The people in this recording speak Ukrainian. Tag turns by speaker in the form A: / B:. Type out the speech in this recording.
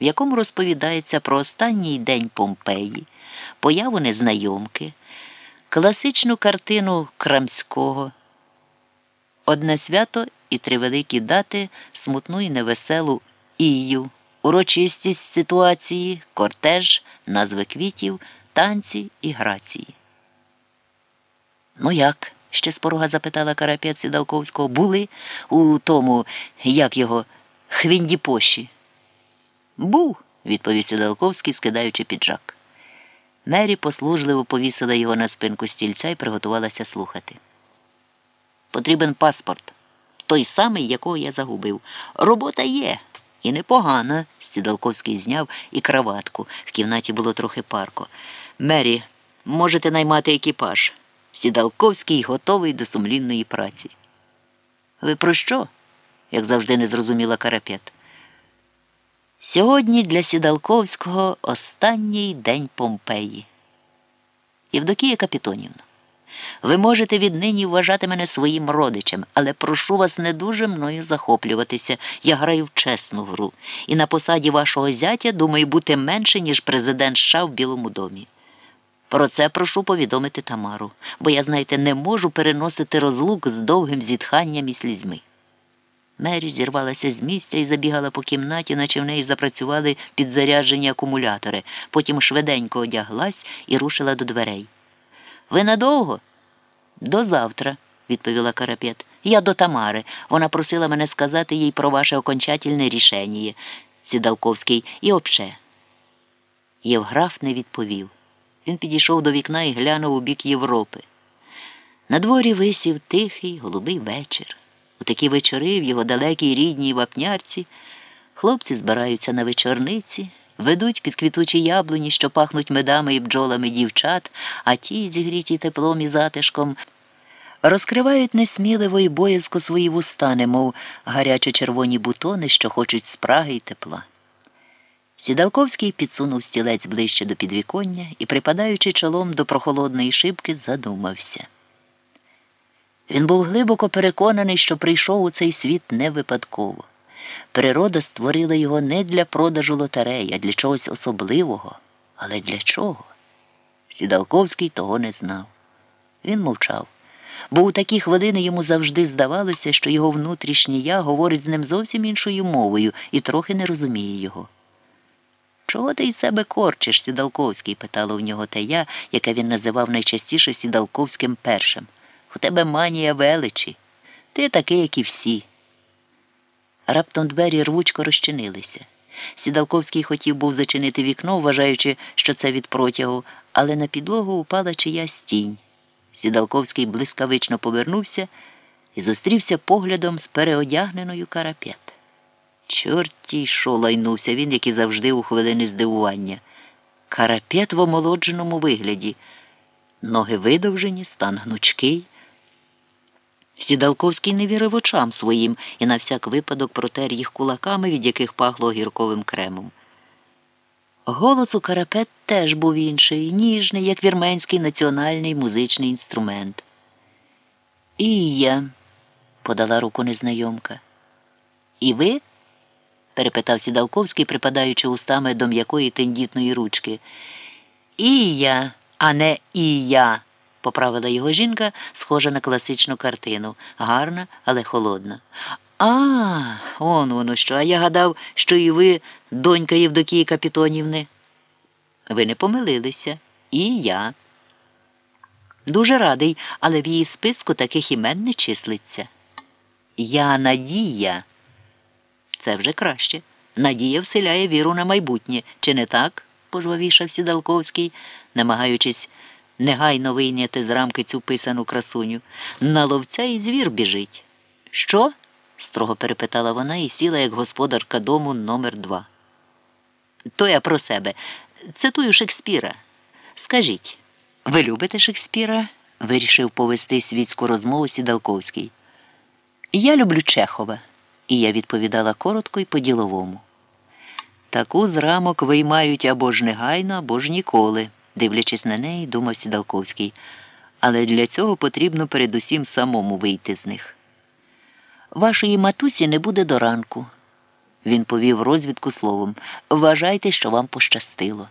A: в якому розповідається про останній день Помпеї, появу незнайомки, класичну картину Крамського, одне свято і три великі дати, смутну і невеселу Ію, урочистість ситуації, кортеж, назви квітів, танці і грації. Ну як? ще з порога запитала Карапець Сідалковського. Були у тому, як його, Хвіндіпоші? Був, відповів Сідалковський, скидаючи піджак. Мері послужливо повісила його на спинку стільця і приготувалася слухати. Потрібен паспорт, той самий, якого я загубив. Робота є. І непогана. Сідалковський зняв і краватку. В кімнаті було трохи парко. Мері, можете наймати екіпаж. Сідалковський готовий до сумлінної праці. Ви про що? як завжди не зрозуміла Карапет. Сьогодні для Сідалковського останній день Помпеї. Євдокія Капітонівна, ви можете віднині вважати мене своїм родичем, але прошу вас не дуже мною захоплюватися. Я граю в чесну гру, і на посаді вашого зятя думаю бути менше, ніж президент США в Білому домі. Про це прошу повідомити Тамару, бо я, знаєте, не можу переносити розлук з довгим зітханням і слізьми. Мері зірвалася з місця і забігала по кімнаті, наче в неї запрацювали підзаряджені акумулятори, потім швиденько одяглась і рушила до дверей. Ви надовго? До завтра, відповіла Карапет. Я до Тамари. Вона просила мене сказати їй про ваше окончательне рішення, Сідалковський, і обше. Євграф не відповів. Він підійшов до вікна і глянув у бік Європи. На дворі висів тихий, голубий вечір. У такі вечори в його далекій рідній вапнярці хлопці збираються на вечорниці, ведуть під квітучі яблуні, що пахнуть медами і бджолами дівчат, а ті, зігріті теплом і затишком, розкривають несміливо і боязко свої вуста, немов гарячо червоні бутони, що хочуть спраги й тепла. Сідалковський підсунув стілець ближче до підвіконня і, припадаючи чолом до прохолодної шибки, задумався. Він був глибоко переконаний, що прийшов у цей світ не випадково. Природа створила його не для продажу лотерей, а для чогось особливого. Але для чого? Сідалковський того не знав. Він мовчав, бо у такі хвилини йому завжди здавалося, що його внутрішнє я говорить з ним зовсім іншою мовою і трохи не розуміє його. Чого ти із себе корчиш, Сідалковський? питало в нього те я, яке він називав найчастіше Сідалковським першим. У тебе манія величі. Ти такий, як і всі. Раптом двері рвучко розчинилися. Сідалковський хотів був зачинити вікно, вважаючи, що це від протягу, але на підлогу упала чиясь тінь. Сідалковський блискавично повернувся і зустрівся поглядом з переодягненою карапет. Чорті що лайнувся він, як і завжди у хвилини здивування. Карапет в омолодженому вигляді, ноги видовжені, стан гнучкий. Сідалковський не вірив очам своїм і на всяк випадок протер їх кулаками, від яких пахло гірковим кремом. Голос у карапет теж був інший, ніжний, як вірменський національний музичний інструмент. І я, подала руку незнайомка. І ви? перепитав Сідалковський, припадаючи устами до м'якої тендітної ручки. І я, а не і я поправила його жінка, схожа на класичну картину, гарна, але холодна. А, он воно що. А я гадав, що і ви, донька Євдокії Капітонівни. Ви не помилилися. І я. Дуже радий, але в її списку таких імен не числиться. Я Надія. Це вже краще. Надія вселяє віру на майбутнє. Чи не так? пожвавішав Сідалковський, намагаючись негайно вийняти з рамки цю писану красуню. На ловця і звір біжить. Що? строго перепитала вона і сіла як господарка дому номер два. То я про себе. Цитую Шекспіра. Скажіть, ви любите Шекспіра? вирішив повести світську розмову Сідалковський. Я люблю Чехова, і я відповідала коротко і по-діловому. Таку з рамок виймають або ж негайно, або ж ніколи дивлячись на неї, думав Сідалковський. Але для цього потрібно передусім самому вийти з них. Вашої матусі не буде до ранку. Він повів розвідку словом Вважайте, що вам пощастило.